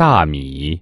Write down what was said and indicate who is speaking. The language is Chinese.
Speaker 1: 大米。